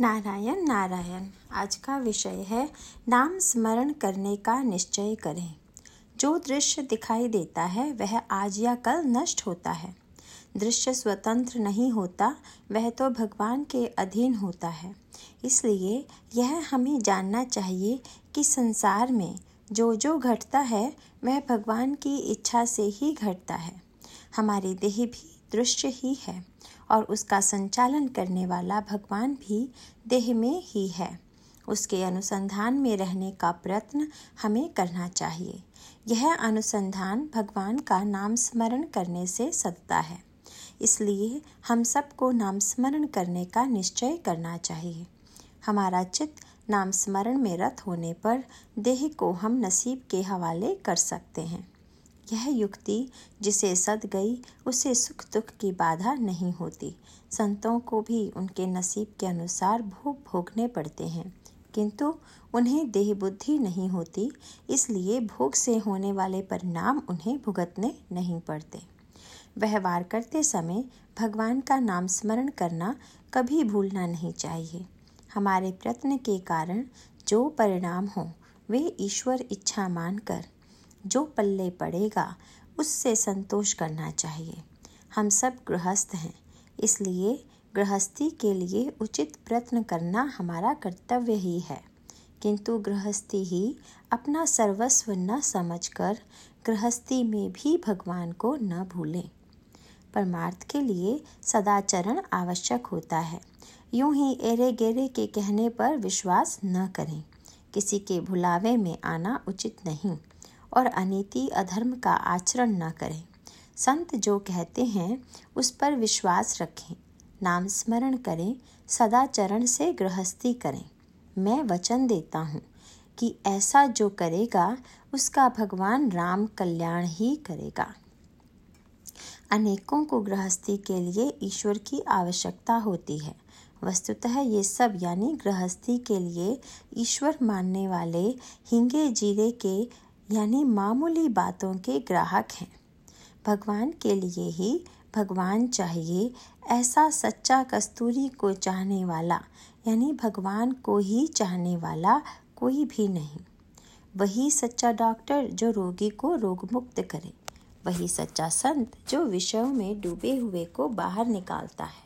नारायण नारायण, आज का विषय है नाम स्मरण करने का निश्चय करें। जो दृश्य दिखाई देता है, वह आज या कल नष्ट होता है। दृश्य स्वतंत्र नहीं होता, वह तो भगवान के अधीन होता है। इसलिए यह हमें जानना चाहिए कि संसार में जो जो घटता है, वह भगवान की इच्छा से ही घटता है। हमारी देह भी दृश्य ही है और उसका संचालन करने वाला भगवान भी देह में ही है। उसके अनुसंधान में रहने का प्रयत्न हमें करना चाहिए। यह अनुसंधान भगवान का नाम स्मरण करने से सदता है। इसलिए हम सबको नाम स्मरण करने का निश्चय करना चाहिए। हमारा चित्त नाम स्मरण में रत होने पर देह को हम नसीब के हवाले कर सकते हैं। यह युक्ति जिसे सद गई, उसे सुख दुख की बाधा नहीं होती। संतों को भी उनके नसीब के अनुसार भोग भोगने पड़ते हैं। किंतु उन्हें देह बुद्धि नहीं होती, इसलिए भोग से होने वाले परिणाम उन्हें भुगतने नहीं पड़ते। व्यवहार करते समय भगवान का नाम स्मरण करना कभी भूलना नहीं चाहिए। हमारे प्रयत्न के कारण जो परिणाम हो, वे ईश्वर इच्छा मानकर जो पल्ले पड़ेगा, उससे संतोष करना चाहिए। हम सब गृहस्थ हैं, इसलिए गृहस्थी के लिए उचित प्रयत्न करना हमारा कर्तव्य ही है। किंतु गृहस्थी ही अपना सर्वस्व न समझकर गृहस्थी में भी भगवान को न भूलें। परमार्थ के लिए सदाचरण आवश्यक होता है। यूँ ही एरे गेरे के कहने पर विश्वास न करें। किसी के भुलावे में आना उचित नहीं। और अनीति अधर्म का आचरण न करें। संत जो कहते हैं, उस पर विश्वास रखें, नाम स्मरण करें सदाचरण से गृहस्थी करें। मैं वचन देता हूँ कि ऐसा जो करेगा, उसका भगवान राम कल्याण ही करेगा। अनेकों को गृहस्थी के लिए ईश्वर की आवश्यकता होती है। वस्तुतः ये सब यानी गृहस्थी के लिए ईश्वर मानने वाले हिंगे जीरे के यानी मामूली बातों के ग्राहक हैं। भगवान के लिए ही भगवान चाहिए ऐसा सच्चा कस्तूरी को चाहने वाला, यानी भगवान को ही चाहने वाला कोई भी नहीं। वही सच्चा डॉक्टर जो रोगी को रोग मुक्त करे, वही सच्चा संत जो विषयों में डूबे हुए को बाहर निकालता है।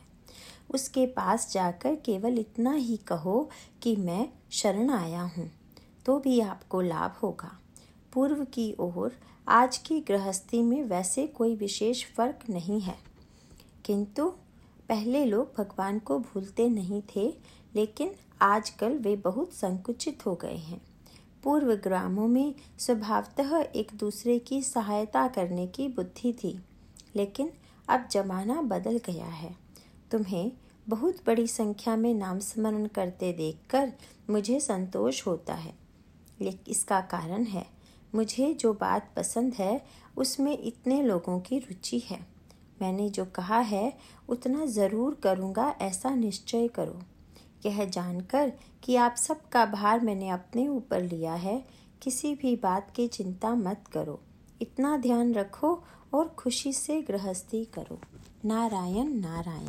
उसके पास जाकर केवल इतना ही कहो कि मैं शरण आया हूँ तो भी आपको लाभ होगा। पूर्व की ओर आज की गृहस्थी में वैसे कोई विशेष फ़र्क नहीं है। किंतु पहले लोग भगवान को भूलते नहीं थे, लेकिन आजकल वे बहुत संकुचित हो गए हैं। पूर्व ग्रामों में स्वभावतः एक दूसरे की सहायता करने की बुद्धि थी, लेकिन अब जमाना बदल गया है। तुम्हें बहुत बड़ी संख्या में नाम स्मरण करते देखकर मुझे संतोष होता है लेकिन इसका कारण है। मुझे जो बात पसंद है, उसमें इतने लोगों की रुचि है। मैंने जो कहा है, उतना ज़रूर करूँगा, ऐसा निश्चय करो। यह जानकर कि आप सबका भार मैंने अपने ऊपर लिया है, किसी भी बात की चिंता मत करो। इतना ध्यान रखो और खुशी से गृहस्थी करो। नारायण नारायण।